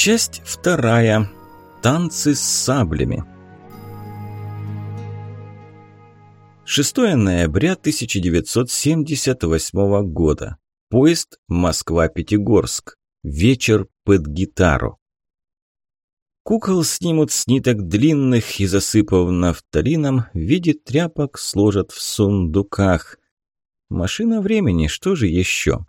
Часть вторая. Танцы с саблями. 6 ноября 1978 года. Поезд Москва-Пятигорск. Вечер под гитару. Кукол снимут с ниток длинных и, засыпав нафталином, в виде тряпок сложат в сундуках. Машина времени, что же еще?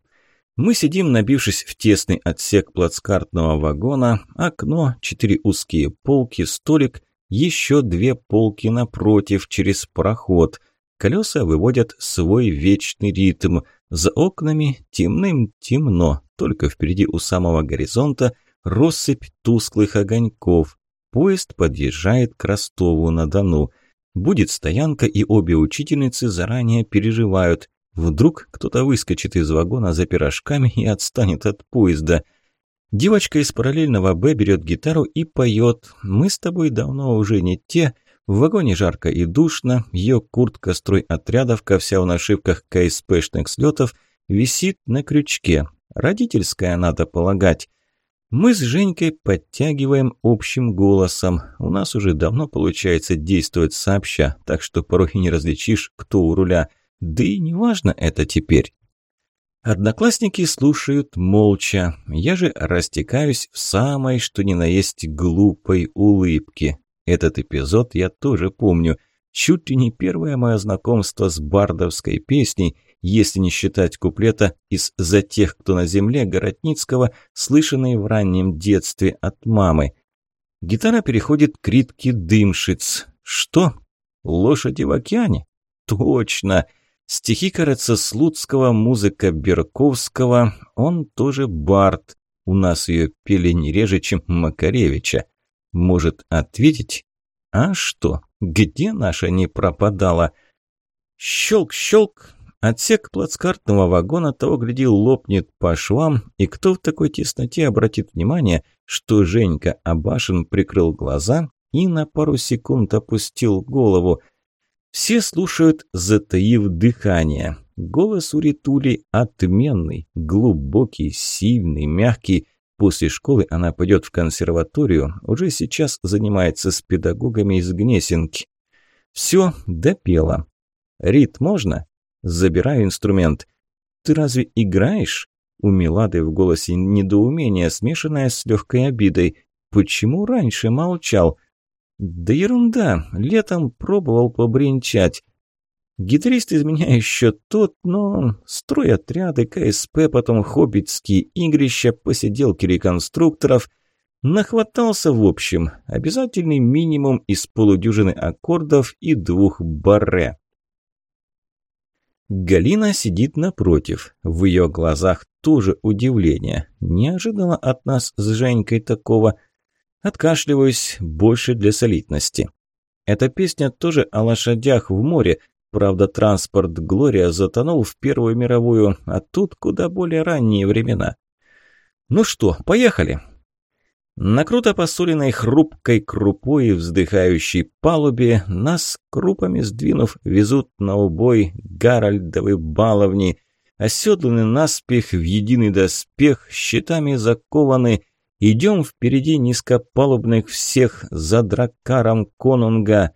Мы сидим, набившись в тесный отсек плацкартного вагона, окно, четыре узкие полки, столик, еще две полки напротив, через проход. Колеса выводят свой вечный ритм. За окнами темным темно, только впереди у самого горизонта россыпь тусклых огоньков. Поезд подъезжает к Ростову-на-Дону. Будет стоянка, и обе учительницы заранее переживают. Вдруг кто-то выскочит из вагона за пирожками и отстанет от поезда. Девочка из параллельного «Б» берет гитару и поет. «Мы с тобой давно уже не те». В вагоне жарко и душно, ее куртка стройотрядовка, вся в нашивках КСПшных слетов, висит на крючке. Родительская, надо полагать. Мы с Женькой подтягиваем общим голосом. У нас уже давно получается действовать сообща, так что порой и не различишь, кто у руля. Да и не важно это теперь. Одноклассники слушают молча. Я же растекаюсь в самой, что ни на есть, глупой улыбке. Этот эпизод я тоже помню. Чуть ли не первое мое знакомство с бардовской песней, если не считать куплета из «За тех, кто на земле» Городницкого, слышанной в раннем детстве от мамы. Гитара переходит к ритке «Дымшиц». Что? Лошади в океане? Точно! Стихи, кажется, Слуцкого, музыка Берковского. Он тоже бард. У нас ее пели не реже, чем Макаревича. Может ответить? А что? Где наша не пропадала? Щелк-щелк. Отсек плацкартного вагона того, гляди, лопнет по швам, и кто в такой тесноте обратит внимание, что Женька Абашин прикрыл глаза и на пару секунд опустил голову – все слушают, затаив дыхание. Голос у Ритули отменный, глубокий, сильный, мягкий. После школы она пойдет в консерваторию, уже сейчас занимается с педагогами из Гнесинки. Все, допела. Рит, можно? Забираю инструмент. Ты разве играешь? У Милады в голосе недоумение, смешанное с легкой обидой. Почему раньше молчал? Да ерунда, летом пробовал побренчать. Гитарист из меня еще тот, но стройотряды, КСП, потом хоббитские игрища, посиделки реконструкторов. Нахватался в общем, обязательный минимум из полудюжины аккордов и двух барре. Галина сидит напротив. В ее глазах тоже удивление. Не ожидала от нас с Женькой такого – Откашливаюсь больше для солидности. Эта песня тоже о лошадях в море. Правда, транспорт «Глория» затонул в Первую мировую, а тут куда более ранние времена. Ну что, поехали. На круто посоленной хрупкой крупой вздыхающей палубе нас крупами сдвинув везут на убой Гарольдовы баловни, оседланы наспех в единый доспех, щитами закованы, Идем впереди низкопалубных всех за дракаром конунга.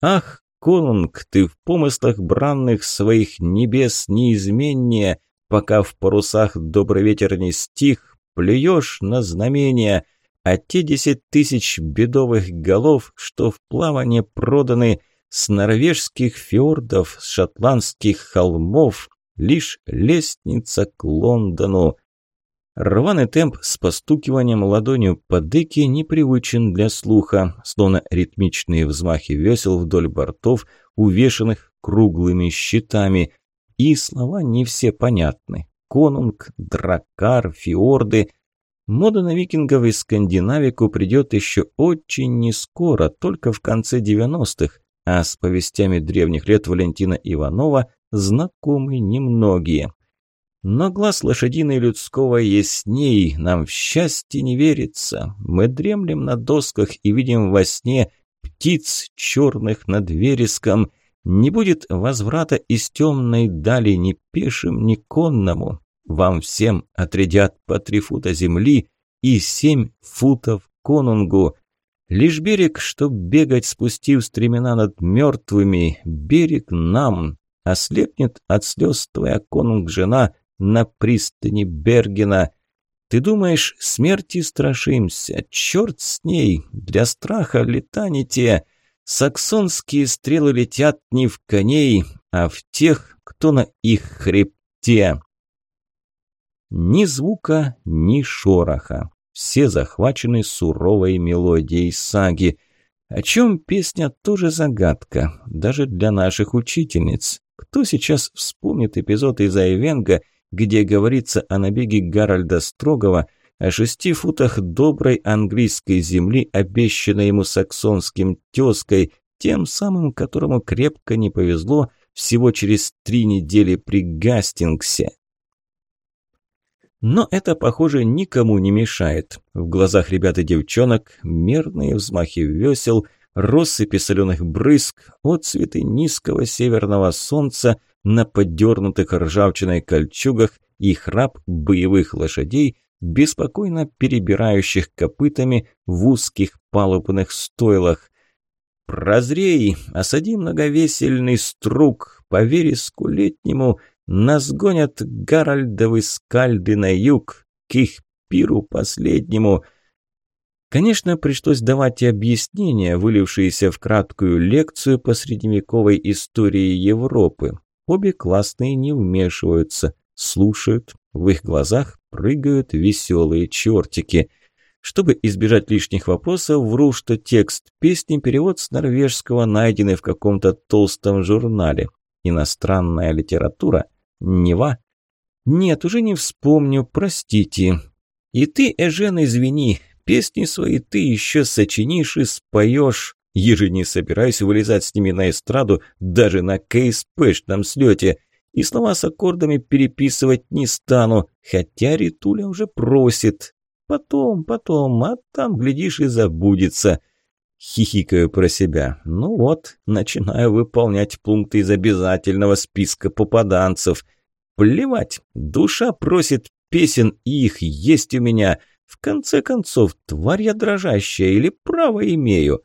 Ах, конунг, ты в помыслах бранных своих небес неизменнее, пока в парусах добрый ветер не стих, плюешь на знамения, а те десять тысяч бедовых голов, что в плавание проданы с норвежских фьордов, с шотландских холмов, лишь лестница к Лондону. Рваный темп с постукиванием ладонью по деке непривычен для слуха, словно ритмичные взмахи весел вдоль бортов, увешанных круглыми щитами. И слова не все понятны. Конунг, дракар, фиорды. Мода на викингов и скандинавику придет еще очень нескоро, только в конце 90-х, а с повестями древних лет Валентина Иванова знакомы немногие. Но глаз лошадиный людского ясней, нам в счастье не верится. Мы дремлем на досках и видим во сне птиц черных над вереском. Не будет возврата из темной дали ни пешим, ни конному. Вам всем отрядят по три фута земли, и семь футов конунгу. Лишь берег, чтоб бегать, спустив стремена над мертвыми, берег нам, ослепнет от слез твоя конунг-жена на пристани Бергена. Ты думаешь, смерти страшимся, черт с ней, для страха летаните. Саксонские стрелы летят не в коней, а в тех, кто на их хребте. Ни звука, ни шороха. Все захвачены суровой мелодией саги. О чем песня тоже загадка, даже для наших учительниц. Кто сейчас вспомнит эпизод из Айвенга, где говорится о набеге Гарольда Строгова, о шести футах доброй английской земли, обещанной ему саксонским тезкой, тем самым, которому крепко не повезло всего через три недели при Гастингсе. Но это, похоже, никому не мешает. В глазах ребят и девчонок мерные взмахи весел, россыпи соленых брызг, отцветы низкого северного солнца на поддернутых ржавчиной кольчугах и храп боевых лошадей, беспокойно перебирающих копытами в узких палубных стойлах. «Прозрей, осади многовесельный струк, по вереску летнему, нас гонят Гарольдовы скальды на юг, к их пиру последнему». Конечно, пришлось давать и объяснения, вылившиеся в краткую лекцию по средневековой истории Европы. Обе классные не вмешиваются, слушают, в их глазах прыгают веселые чертики. Чтобы избежать лишних вопросов, вру, что текст песни перевод с норвежского найденный в каком-то толстом журнале. Иностранная литература? Нева? Нет, уже не вспомню, простите. И ты, Эжен, извини, песни свои ты еще сочинишь и споешь. Еже не собираюсь вылезать с ними на эстраду даже на КСПшном слете. И слова с аккордами переписывать не стану, хотя Ритуля уже просит. Потом, потом, а там, глядишь, и забудется. Хихикаю про себя. Ну вот, начинаю выполнять пункты из обязательного списка попаданцев. Плевать, душа просит песен, и их есть у меня. В конце концов, тварь я дрожащая или право имею?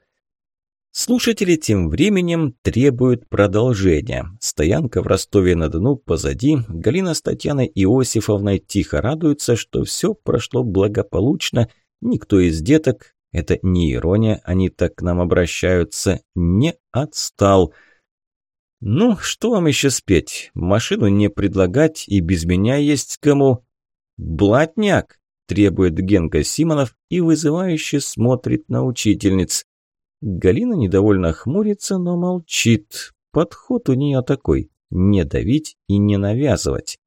Слушатели тем временем требуют продолжения. Стоянка в Ростове-на-Дону позади. Галина с Татьяной Иосифовной тихо радуются, что все прошло благополучно. Никто из деток, это не ирония, они так к нам обращаются, не отстал. Ну, что вам еще спеть? Машину не предлагать, и без меня есть кому. «Блатняк!» – требует Генка Симонов и вызывающе смотрит на учительниц. Галина недовольно хмурится, но молчит. Подход у нее такой – не давить и не навязывать.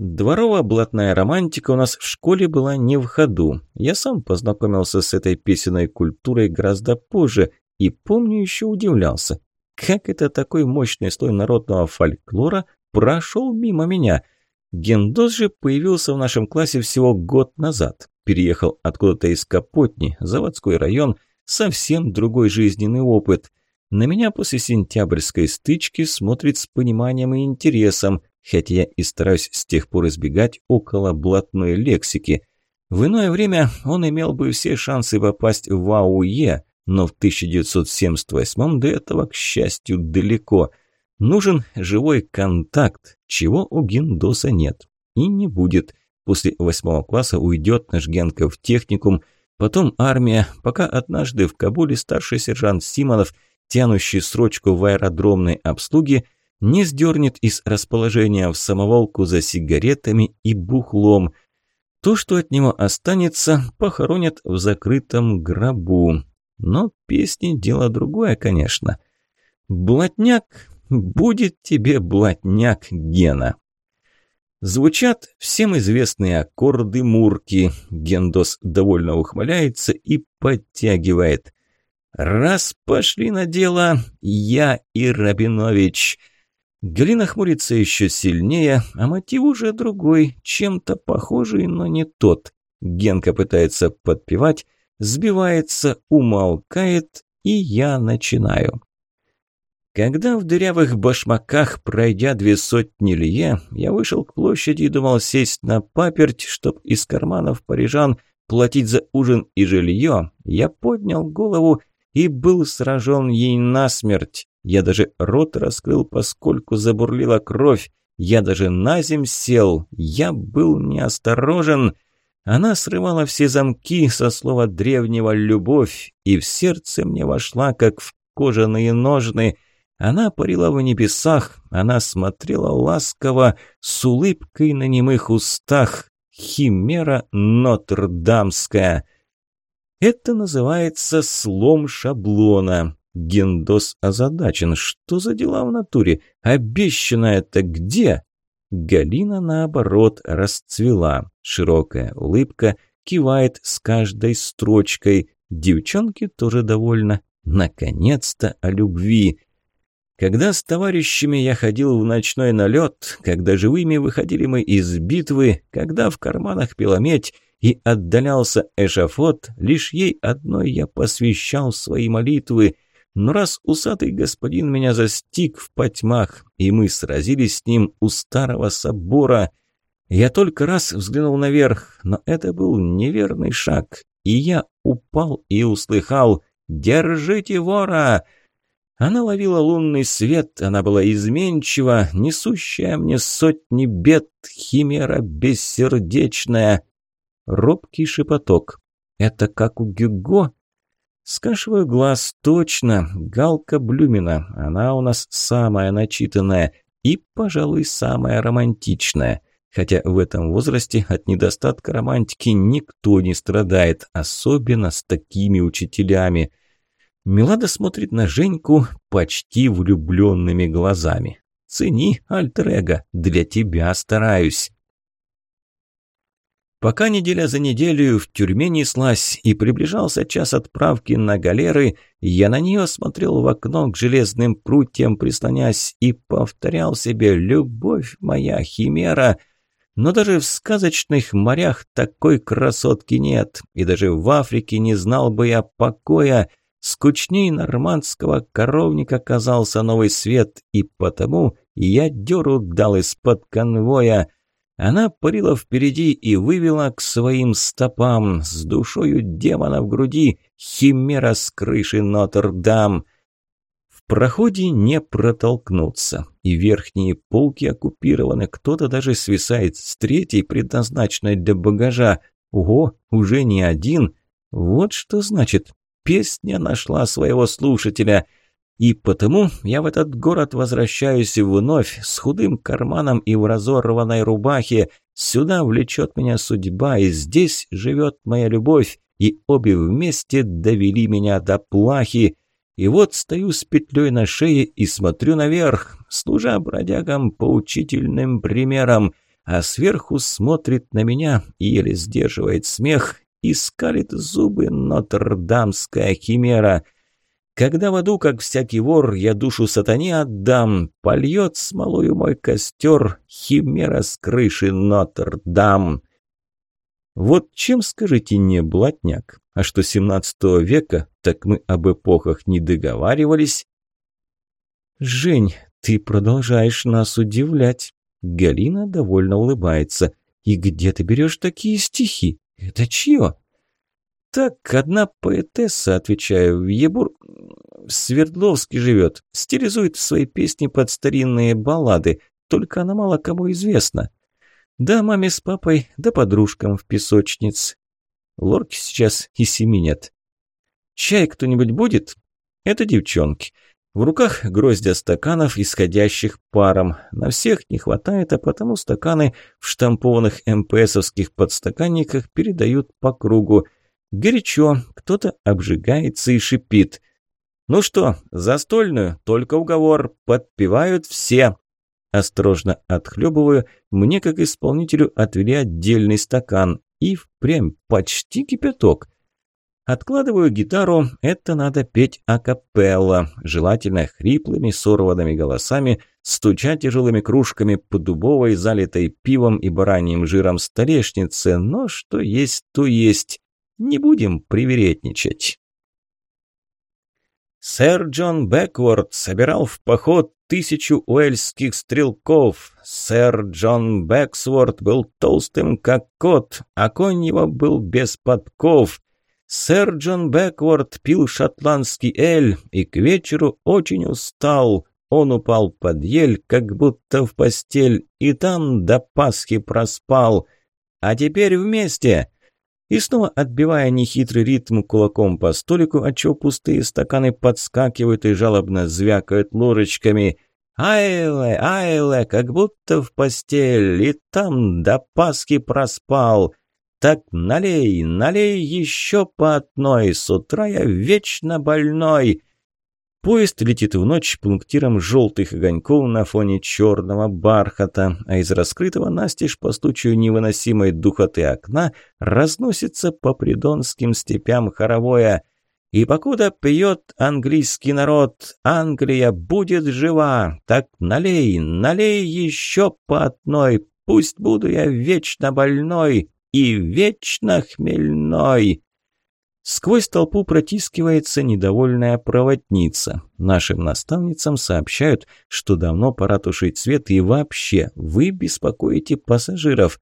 Дворово-блатная романтика у нас в школе была не в ходу. Я сам познакомился с этой песенной культурой гораздо позже и, помню, еще удивлялся. Как это такой мощный слой народного фольклора прошел мимо меня? Гендос же появился в нашем классе всего год назад. Переехал откуда-то из Капотни, заводской район – Совсем другой жизненный опыт. На меня после сентябрьской стычки смотрит с пониманием и интересом, хотя я и стараюсь с тех пор избегать около блатной лексики. В иное время он имел бы все шансы попасть в АУЕ, но в 1978 до этого, к счастью, далеко. Нужен живой контакт, чего у Гиндоса нет. И не будет. После восьмого класса уйдет наш Генка в техникум – Потом армия, пока однажды в Кабуле старший сержант Симонов, тянущий срочку в аэродромной обслуге, не сдернет из расположения в самоволку за сигаретами и бухлом. То, что от него останется, похоронят в закрытом гробу. Но песни – дело другое, конечно. «Блатняк, будет тебе блатняк, Гена!» Звучат всем известные аккорды Мурки. Гендос довольно ухмыляется и подтягивает. «Раз пошли на дело, я и Рабинович». Галина хмурится еще сильнее, а мотив уже другой, чем-то похожий, но не тот. Генка пытается подпевать, сбивается, умолкает, и я начинаю. Когда в дырявых башмаках, пройдя две сотни лье, я вышел к площади и думал сесть на паперть, чтоб из карманов парижан платить за ужин и жилье, я поднял голову и был сражен ей насмерть. Я даже рот раскрыл, поскольку забурлила кровь. Я даже на земь сел. Я был неосторожен. Она срывала все замки со слова древнего «любовь», и в сердце мне вошла, как в кожаные ножны. Она парила в небесах, она смотрела ласково, с улыбкой на немых устах. Химера Нотр-Дамская. Это называется слом шаблона. Гендос озадачен. Что за дела в натуре? Обещанное-то где? Галина, наоборот, расцвела. Широкая улыбка кивает с каждой строчкой. Девчонки тоже довольны. Наконец-то о любви. Когда с товарищами я ходил в ночной налет, когда живыми выходили мы из битвы, когда в карманах пила медь и отдалялся эшафот, лишь ей одной я посвящал свои молитвы. Но раз усатый господин меня застиг в потьмах, и мы сразились с ним у старого собора, я только раз взглянул наверх, но это был неверный шаг, и я упал и услыхал «Держите вора!» Она ловила лунный свет, она была изменчива, несущая мне сотни бед, химера бессердечная. Робкий шепоток. Это как у Гюго? Скашиваю глаз, точно, Галка Блюмина. Она у нас самая начитанная и, пожалуй, самая романтичная. Хотя в этом возрасте от недостатка романтики никто не страдает, особенно с такими учителями. Милада смотрит на Женьку почти влюбленными глазами. «Цени, альтер для тебя стараюсь». Пока неделя за неделю в тюрьме неслась и приближался час отправки на галеры, я на нее смотрел в окно к железным прутьям, прислонясь, и повторял себе «Любовь моя, химера!» Но даже в сказочных морях такой красотки нет, и даже в Африке не знал бы я покоя. Скучней нормандского коровника казался новый свет, и потому я дёру дал из-под конвоя – она парила впереди и вывела к своим стопам с душою демона в груди химера с крыши Нотр-Дам. В проходе не протолкнуться, и верхние полки оккупированы, кто-то даже свисает с третьей, предназначенной для багажа. Ого, уже не один. Вот что значит, песня нашла своего слушателя – и потому я в этот город возвращаюсь вновь с худым карманом и в разорванной рубахе. Сюда влечет меня судьба, и здесь живет моя любовь, и обе вместе довели меня до плахи. И вот стою с петлей на шее и смотрю наверх, служа бродягам поучительным примером, а сверху смотрит на меня и еле сдерживает смех и скалит зубы Нотр-Дамская химера — когда в аду, как всякий вор, я душу сатане отдам, Польет смолою мой костер химера с крыши Нотр-Дам. Вот чем, скажите, не блатняк? А что 17 века, так мы об эпохах не договаривались. Жень, ты продолжаешь нас удивлять. Галина довольно улыбается. И где ты берешь такие стихи? Это чье? «Так, одна поэтесса, отвечаю, в Ебур... в Свердловске живет, стилизует свои песни под старинные баллады, только она мало кому известна. Да, маме с папой, да подружкам в песочниц. Лорки сейчас и семи нет. Чай кто-нибудь будет? Это девчонки. В руках гроздья стаканов, исходящих паром. На всех не хватает, а потому стаканы в штампованных МПСовских подстаканниках передают по кругу – Горячо, кто-то обжигается и шипит. «Ну что, застольную, только уговор, подпевают все». Осторожно отхлебываю, мне как исполнителю отвели отдельный стакан. И впрямь почти кипяток. Откладываю гитару, это надо петь акапелла, желательно хриплыми сорванными голосами, стучать тяжелыми кружками по дубовой, залитой пивом и бараньим жиром столешнице, но что есть, то есть. Не будем привередничать. Сэр Джон Бэкворд собирал в поход тысячу уэльских стрелков. Сэр Джон Бэксворт был толстым, как кот, а конь его был без подков. Сэр Джон Бэкворт пил шотландский эль и к вечеру очень устал. Он упал под ель, как будто в постель, и там до Пасхи проспал. А теперь вместе. И снова отбивая нехитрый ритм кулаком по столику, отчего пустые стаканы подскакивают и жалобно звякают ложечками. «Айле, айле, как будто в постель, и там до Пасхи проспал!» Так налей, налей еще по одной, с утра я вечно больной. Поезд летит в ночь пунктиром желтых огоньков на фоне черного бархата, а из раскрытого настежь по случаю невыносимой духоты окна разносится по придонским степям хоровое. И покуда пьет английский народ, Англия будет жива, так налей, налей еще по одной, пусть буду я вечно больной, и вечно хмельной. Сквозь толпу протискивается недовольная проводница. Нашим наставницам сообщают, что давно пора тушить свет и вообще вы беспокоите пассажиров.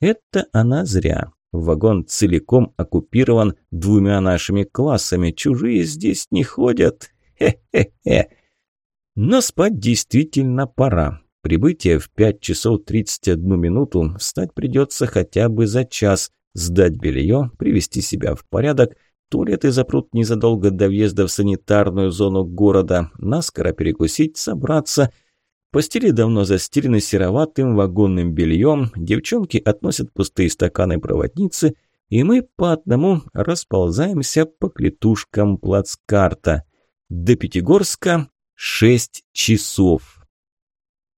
Это она зря. Вагон целиком оккупирован двумя нашими классами. Чужие здесь не ходят. Хе-хе-хе. Но спать действительно пора. Прибытие в 5 часов 31 минуту, встать придется хотя бы за час, сдать белье, привести себя в порядок, туалеты запрут незадолго до въезда в санитарную зону города, наскоро перекусить, собраться. Постели давно застелены сероватым вагонным бельем, девчонки относят пустые стаканы проводницы, и мы по одному расползаемся по клетушкам плацкарта. До Пятигорска 6 часов.